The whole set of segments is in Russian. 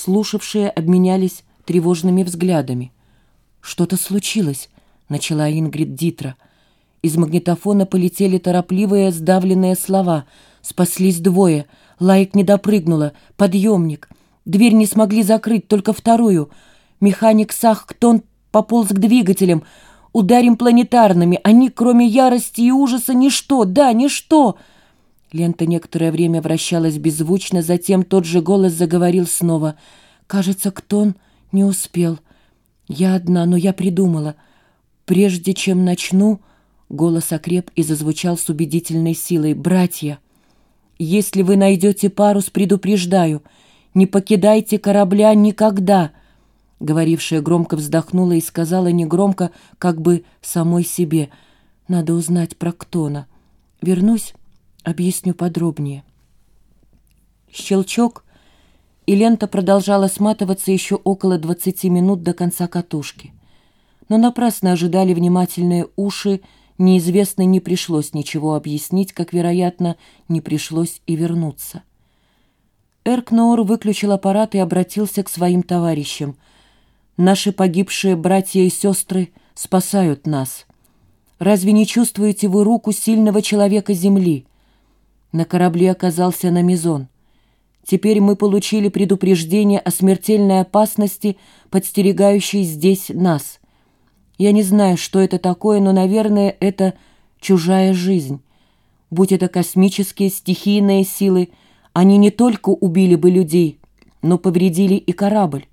Слушавшие обменялись тревожными взглядами. «Что-то случилось», — начала Ингрид Дитра. Из магнитофона полетели торопливые, сдавленные слова. Спаслись двое. Лайк не допрыгнула. Подъемник. Дверь не смогли закрыть, только вторую. Механик Сахктон пополз к двигателям. Ударим планетарными. Они, кроме ярости и ужаса, ничто. Да, ничто. Лента некоторое время вращалась беззвучно, затем тот же голос заговорил снова. «Кажется, Ктон не успел. Я одна, но я придумала. Прежде чем начну...» Голос окреп и зазвучал с убедительной силой. «Братья, если вы найдете парус, предупреждаю, не покидайте корабля никогда!» Говорившая громко вздохнула и сказала негромко, как бы самой себе. «Надо узнать про Ктона. Вернусь, объясню подробнее». Щелчок, и лента продолжала сматываться еще около двадцати минут до конца катушки. Но напрасно ожидали внимательные уши, неизвестно не пришлось ничего объяснить, как, вероятно, не пришлось и вернуться. Эркноор выключил аппарат и обратился к своим товарищам. «Наши погибшие братья и сестры спасают нас. Разве не чувствуете вы руку сильного человека Земли?» На корабле оказался Намизон. Теперь мы получили предупреждение о смертельной опасности, подстерегающей здесь нас. Я не знаю, что это такое, но, наверное, это чужая жизнь. Будь это космические стихийные силы, они не только убили бы людей, но повредили и корабль.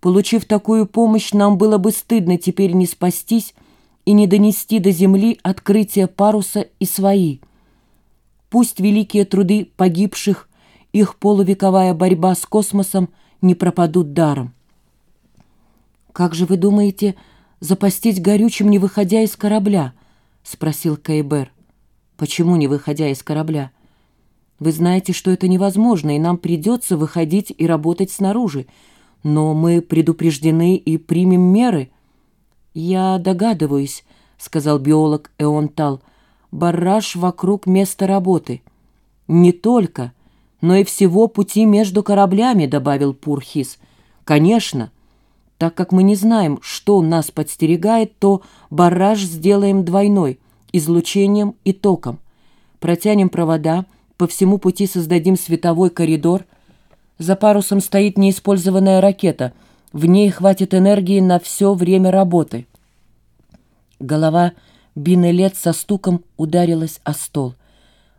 Получив такую помощь, нам было бы стыдно теперь не спастись и не донести до земли открытие паруса и свои. Пусть великие труды погибших, их полувековая борьба с космосом не пропадут даром. Как же вы думаете, запастись горючим, не выходя из корабля?» — спросил Кейбер. «Почему не выходя из корабля? Вы знаете, что это невозможно, и нам придется выходить и работать снаружи. Но мы предупреждены и примем меры». «Я догадываюсь», — сказал биолог Эонтал, — «барраж вокруг места работы». «Не только, но и всего пути между кораблями», — добавил Пурхис. «Конечно, так как мы не знаем, что нас подстерегает, то барраж сделаем двойной – излучением и током. Протянем провода, по всему пути создадим световой коридор. За парусом стоит неиспользованная ракета. В ней хватит энергии на все время работы. Голова Бинелет со стуком ударилась о стол.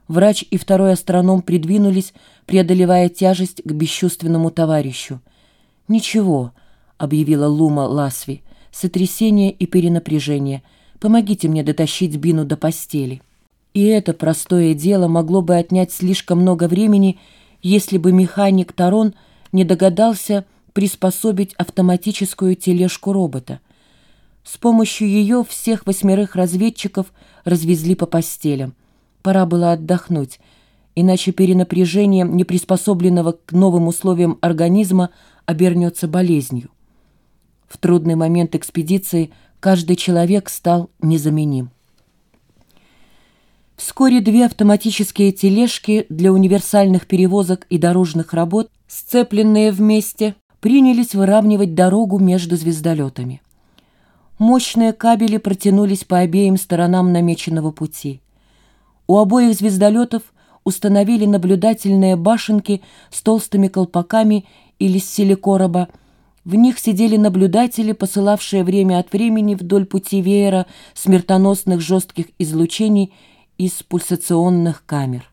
Врач и второй астроном придвинулись, преодолевая тяжесть к бесчувственному товарищу. «Ничего», — объявила Лума Ласви. «Сотрясение и перенапряжение. Помогите мне дотащить Бину до постели». И это простое дело могло бы отнять слишком много времени, если бы механик Тарон не догадался приспособить автоматическую тележку робота. С помощью ее всех восьмерых разведчиков развезли по постелям. Пора было отдохнуть, иначе перенапряжение неприспособленного к новым условиям организма обернется болезнью. В трудный момент экспедиции каждый человек стал незаменим. Вскоре две автоматические тележки для универсальных перевозок и дорожных работ, сцепленные вместе, принялись выравнивать дорогу между звездолетами. Мощные кабели протянулись по обеим сторонам намеченного пути. У обоих звездолетов установили наблюдательные башенки с толстыми колпаками или с силикороба, в них сидели наблюдатели, посылавшие время от времени вдоль пути веера смертоносных жестких излучений из пульсационных камер.